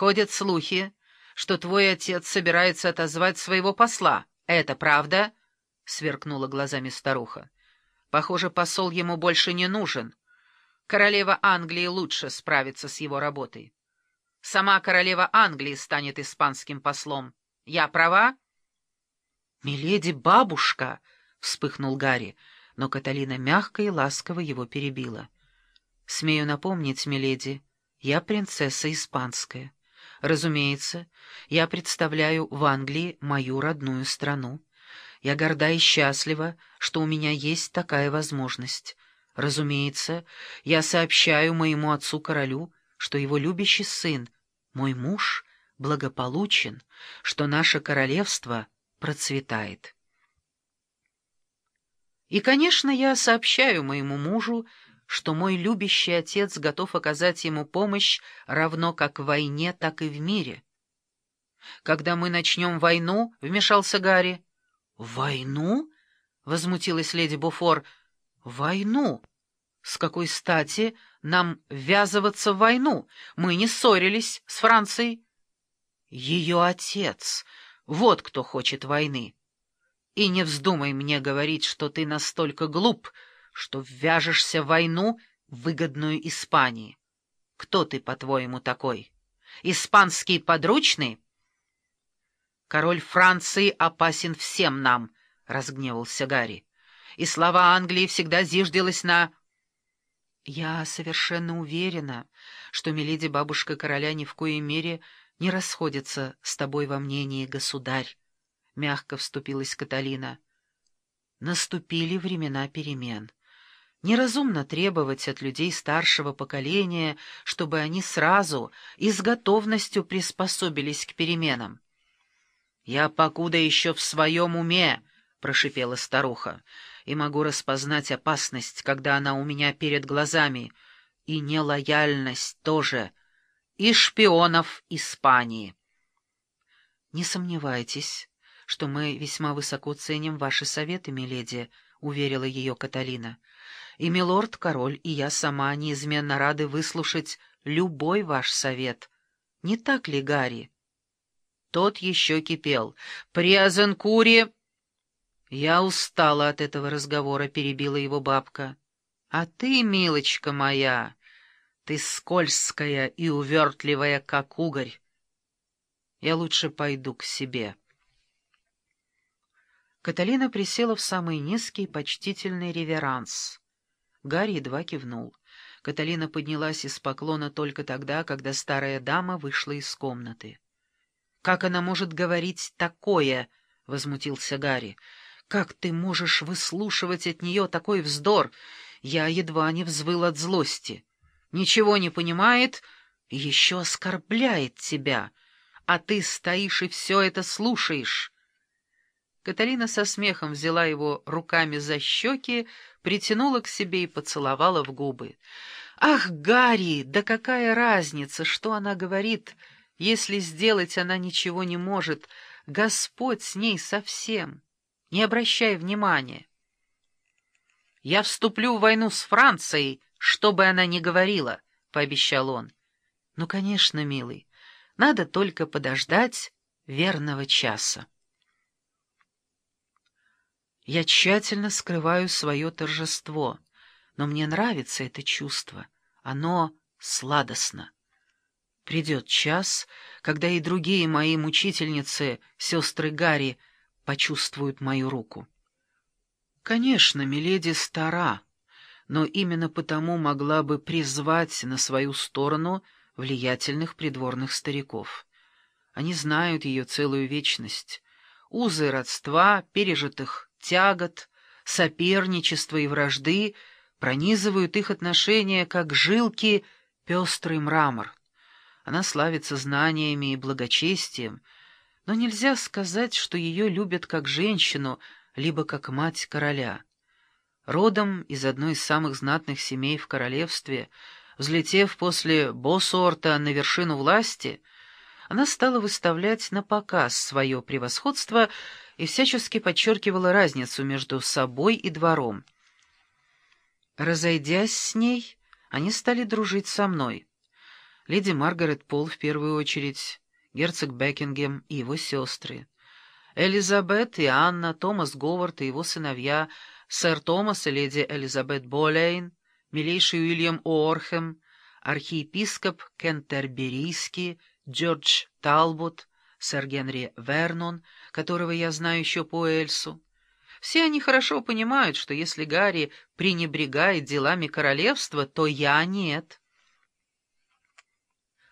Ходят слухи, что твой отец собирается отозвать своего посла. Это правда? — сверкнула глазами старуха. Похоже, посол ему больше не нужен. Королева Англии лучше справится с его работой. Сама королева Англии станет испанским послом. Я права? — Миледи, бабушка! — вспыхнул Гарри, но Каталина мягко и ласково его перебила. — Смею напомнить, миледи, я принцесса испанская. Разумеется, я представляю в Англии мою родную страну. Я горда и счастлива, что у меня есть такая возможность. Разумеется, я сообщаю моему отцу-королю, что его любящий сын, мой муж, благополучен, что наше королевство процветает. И, конечно, я сообщаю моему мужу, что мой любящий отец готов оказать ему помощь равно как в войне, так и в мире. «Когда мы начнем войну», — вмешался Гарри. «Войну?» — возмутилась леди Буфор. «Войну? С какой стати нам ввязываться в войну? Мы не ссорились с Францией». «Ее отец. Вот кто хочет войны. И не вздумай мне говорить, что ты настолько глуп, — что ввяжешься в войну, выгодную Испании. Кто ты, по-твоему, такой? Испанский подручный? Король Франции опасен всем нам, — разгневался Гарри. И слова Англии всегда зиждилась на... Я совершенно уверена, что миледи бабушка короля ни в коей мере не расходится с тобой во мнении, государь, — мягко вступилась Каталина. Наступили времена перемен. Неразумно требовать от людей старшего поколения, чтобы они сразу и с готовностью приспособились к переменам. «Я покуда еще в своем уме», — прошипела старуха, — «и могу распознать опасность, когда она у меня перед глазами, и нелояльность тоже, и шпионов Испании». «Не сомневайтесь, что мы весьма высоко ценим ваши советы, миледи», — уверила ее Каталина. И милорд-король, и я сама неизменно рады выслушать любой ваш совет. Не так ли, Гарри? Тот еще кипел. «При Азенкуре...» Я устала от этого разговора, перебила его бабка. «А ты, милочка моя, ты скользкая и увертливая, как угорь. Я лучше пойду к себе». Каталина присела в самый низкий почтительный реверанс. Гарри едва кивнул. Каталина поднялась из поклона только тогда, когда старая дама вышла из комнаты. «Как она может говорить такое?» — возмутился Гарри. «Как ты можешь выслушивать от нее такой вздор? Я едва не взвыл от злости. Ничего не понимает и еще оскорбляет тебя, а ты стоишь и все это слушаешь». Каталина со смехом взяла его руками за щеки, притянула к себе и поцеловала в губы. «Ах, Гарри, да какая разница, что она говорит, если сделать она ничего не может? Господь с ней совсем. Не обращай внимания». «Я вступлю в войну с Францией, что бы она ни говорила», — пообещал он. «Ну, конечно, милый, надо только подождать верного часа». Я тщательно скрываю свое торжество, но мне нравится это чувство. Оно сладостно. Придет час, когда и другие мои мучительницы, сестры Гарри, почувствуют мою руку. Конечно, Миледи стара, но именно потому могла бы призвать на свою сторону влиятельных придворных стариков. Они знают ее целую вечность, узы родства, пережитых тягот, соперничества и вражды пронизывают их отношения, как жилки пестрый мрамор. Она славится знаниями и благочестием, но нельзя сказать, что ее любят как женщину, либо как мать короля. Родом из одной из самых знатных семей в королевстве, взлетев после Босорта на вершину власти, она стала выставлять на показ свое превосходство и всячески подчеркивала разницу между собой и двором. Разойдясь с ней, они стали дружить со мной. Леди Маргарет Пол в первую очередь, герцог Бекингем и его сестры, Элизабет и Анна, Томас Говард и его сыновья, сэр Томас и леди Элизабет Болейн, милейший Уильям Уорхэм, архиепископ Кентерберийский, Джордж Талбот, сэр Генри Вернон, которого я знаю еще по Эльсу. Все они хорошо понимают, что если Гарри пренебрегает делами королевства, то я нет.